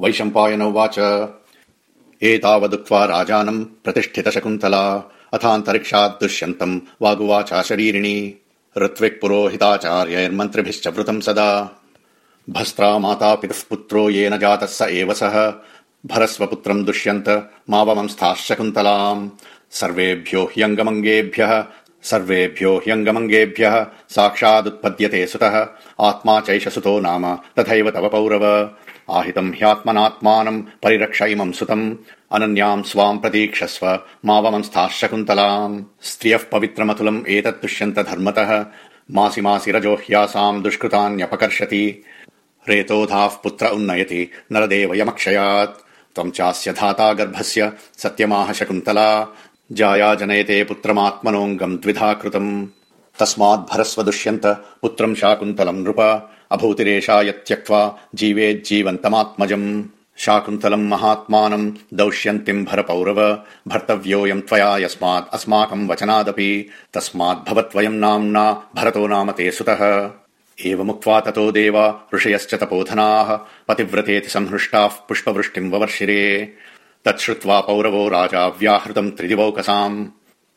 वैशम्पायन उवाच एतावदुक्त्वा राजानम् प्रतिष्ठित शकुन्तला। अथान्तरिक्षात् दुष्यन्तम् वागुवाचा शरीरिणी। ऋत्विक् पुरोहिताचार्यैर्मन्त्रिभिश्च वृतम् सदा। भस्त्रा माता पितुः पुत्रो येन जातः स एव सः। भरस्वपुत्रम् दुष्यन्त मावमंस्थाः शकुन्तलाम्। सर्वेभ्यो ह्यङ्गमङ्गेभ्यः। सर्वेभ्यो ह्यङ्गमङ्गेभ्यः। साक्षादुत्पद्यते सुतः। आत्मा चैष सुतो नाम। तथैव तव पौरव आहितम् ह्यात्मनात्मानम् परिरक्ष इमम् सुतम्। अनन्याम् स्वाम् प्रतीक्षस्व मावमंस्थाः शकुन्तलाम् स्त्रियः पवित्रमतुलम् एतत् दुष्यन्त धर्मतः मासि मासि रजो ह्यासाम् दुष्कृतान्यपकर्षति। रेतोधाः पुत्र उन्नयति नरदेवयमक्षयात् त्वम् चास्य धाता गर्भस्य सत्यमाह शकुन्तला। जाया जनयते पुत्रमात्मनोऽङ्गम् द्विधा कृतम्। तस्माद्भरस्व दुष्यन्त पुत्रम् शाकुन्तलम् नृप अभूतिरेषा यत्यक्त्वा जीवेज्जीवन्तमात्मजम्। शाकुन्तलम् महात्मानम् दौष्यन्तिम् भर पौरव भर्तव्योऽयम् त्वया यस्मात् अस्माकम् वचनादपि तस्माद्भवत्वयम् नाम्ना भरतो नाम ते सुतः। एवमुक्त्वा ततो देवा ऋषयश्च तपोधनाः पतिव्रतेति संहृष्टाः पुष्पवृष्टिम् ववर्षिरे। तच्छ्रुत्वा पौरवो राजा व्याहृतम् त्रिदिवौकसाम्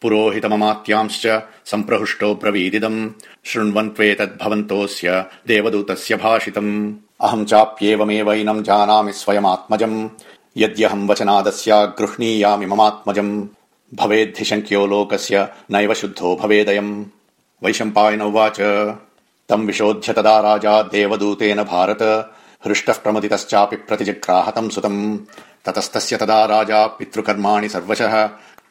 पुरोहितममात्यांश्च सम्प्रहृष्टो ब्रवीदिदम्। शृण्वन्त्वेतद्भवन्तोऽस्य देवदूतस्य भाषितम्। अहम् चाप्येवमेवैनम् जानामि स्वयमात्मजम्। यद्यहम् वचनादस्या गृह्णीयामि ममात्मजम्। भवेद्धि शङ्क्यो लोकस्य नैव शुद्धो भवेदयम्। वैशम्पायन उवाच। तम् विशोध्य तदा राजा देवदूतेन भारत। हृष्टः प्रमुदितश्चापि प्रतिजग्राहतम् सुतम्। ततस्तस्य तदा राजा पितृकर्माणि सर्वशः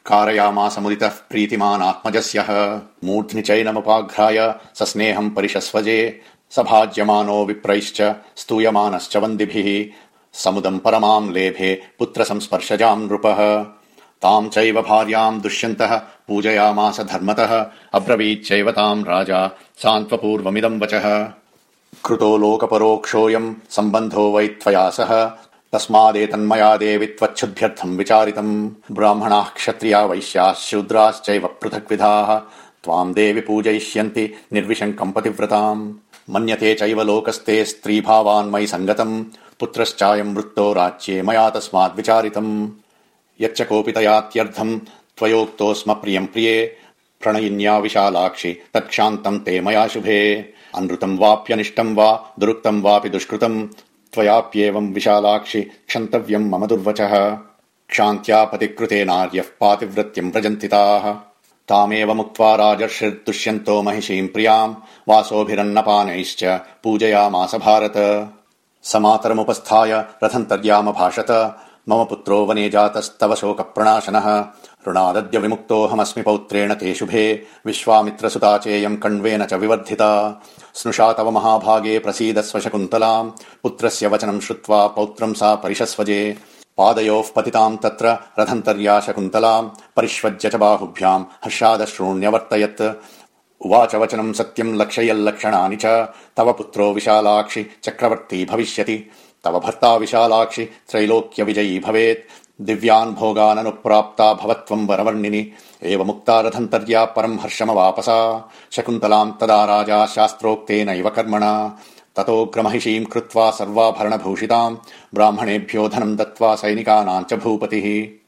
कारयामास मुदितः प्रीतिमानात्मजस्यः। मूर्ध्नि चैनमुपाघ्राय सस्नेहम् परिशस्वजे सभाज्यमानो विप्रैश्च स्तूयमानश्च वन्दिभिः। समुदम् परमाम् लेभे पुत्र संस्पर्शजाम् नृपः। ताम् चैव भार्याम् दुष्यन्तः पूजयामास धर्मतः। अब्रवीच्चैव ताम् राजा सान्त्वपूर्वमिदम् वचः। कृतो लोकपरोक्षोऽयम् सम्बन्धो वै त्वया सह तस्मादेतन्मया देवि त्वच्छुद्ध्यर्थम् विचारितम्। ब्राह्मणाः क्षत्रिया वैश्याः शूद्राश्चैव पृथग्विधाः त्वाम् देवि पूजयिष्यन्ति निर्विशङ्कम् पतिव्रताम्। मन्यते चैव लोकस्ते स्त्रीभावान् मयि सङ्गतम्। पुत्रश्चायम् वृत्तो राज्ये मया तस्माद्विचारितम् यच्च कोऽपि तयात्यर्थम् त्वयोक्तोऽस्म प्रियम् प्रिये। प्रणयिन्या विशालाक्षि तत्क्षान्तम् ते मया शुभे। अनृतम् वाप्यनिष्टम् वा दुरुक्तम् वापि दुष्कृतम् त्वयाप्येवम् विशालाक्षि क्षन्तव्यम् मम दुर्वचः। क्षान्त्या पतिकृतेनार्यः पातिव्रत्यम् व्रजन्तिताः। तामेवमुक्त्वा राजर्षिर्दुष्यन्तो महिषीम् प्रियाम् वासोभिरन्नपानैश्च पूजयामास भारत। समातरमुपस्थाय रथन्तर्यामभाषत मम पुत्रो वने जातस्तव शोकप्रणाशनः। ऋणादद्य विमुक्तोऽहमस्मि पौत्रेण ते शुभे। विश्वामित्रसुता चेयम् कण्वेन च विवर्धिता। स्नुषा तव महाभागे प्रसीदस्व शकुन्तलाम् पुत्रस्य वचनम् श्रुत्वा पौत्रम् सा परिशस्वजे पादयोः पतिताम् तत्र रथन्तर्या शकुन्तलाम् परिष्वज्य च बाहुभ्याम् हर्षादश्रूण्यवर्तयत् उवाच वचनम् सत्यम् लक्षयल्लक्षणानि च। तव पुत्रो विशालाक्षि चक्रवर्ती भविष्यति तव भर्ता विशालाक्षि त्रैलोक्यविजयी भवेत्। दिव्यान् भोगाननुप्राप्ता भवत्वम् वरवर्णिनि। एवमुक्ता रथन्तर्या परम् हर्षमवापसा। शकुन्तलाम् तदा राजा शास्त्रोक्तेनैव कर्मणा। ततोऽग्रमहिषीम् कृत्वा सर्वाभरणभूषिताम्। ब्राह्मणेभ्यो धनम् दत्त्वा सैनिकानाम् च भूपतिः।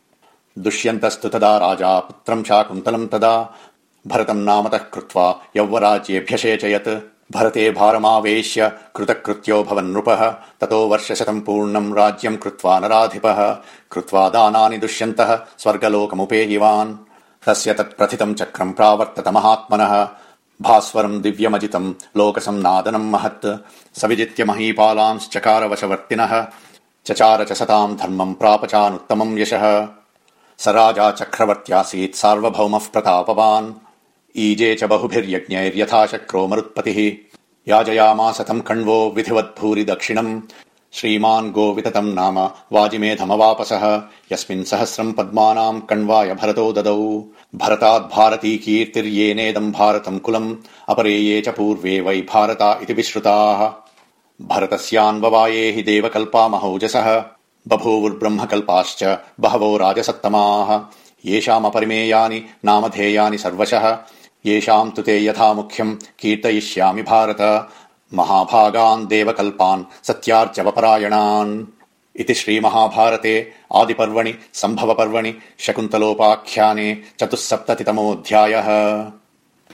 दुष्यन्तस्तु तदा राजा पुत्रम् शाकुन्तलम् तदा। भरतम् नामतः कृत्वा यौवराज्येभ्यषेचयत् भरते भारमावेश्य कृतकृत्यो भवन्नृपः। ततो वर्षशतम् पूर्णम् राज्यम् कृत्वा नराधिपः। कृत्वा दानानि दुष्यन्तः स्वर्गलोकमुपेयिवान्। तस्य तत्प्रथितम् चक्रम् प्रावर्तत महात्मनः। भास्वरम् दिव्यमजितम् लोकसम् नादनम् महत्। स विजित्य महीपालांश्चकारवशवर्तिनः। चचार च सताम् धर्मम् प्राप चानुत्तमम् यशः। स राजा चक्रवर्त्यासीत् सार्वभौमः प्रतापवान् ईजे च बहुभिर्यज्ञैर्यथा शक्रो मरुत्पतिः याजयामास तम् कण्वो विधिवद्भूरि दक्षिणम्। श्रीमान् गोविततम् नाम वाजिमेधमवापसः। यस्मिन् सहस्रम् पद्मानाम् कण्वाय भरतो ददौ। भरताद्भारती कीर्तिर्येनेदम् भारतम् कुलम्। अपरे ये च पूर्वे वै भारता इति विश्रुताः। भरतस्यान्ववाये हि देवकल्पा महौजसः बभूवुर्ब्रह्मकल्पाश्च बहवो राजसत्तमाः। येषामपरिमेयानि नामधेयानि सर्वशः येषाम् तु ते यथा मुख्यम् कीर्तयिष्यामि भारत। महाभागान् देवकल्पान् सत्यार्चवपरायणान्। इति श्रीमहाभारते आदिपर्वणि सम्भवपर्वणि शकुन्तलोपाख्याने चतुःसप्ततितमोऽध्यायः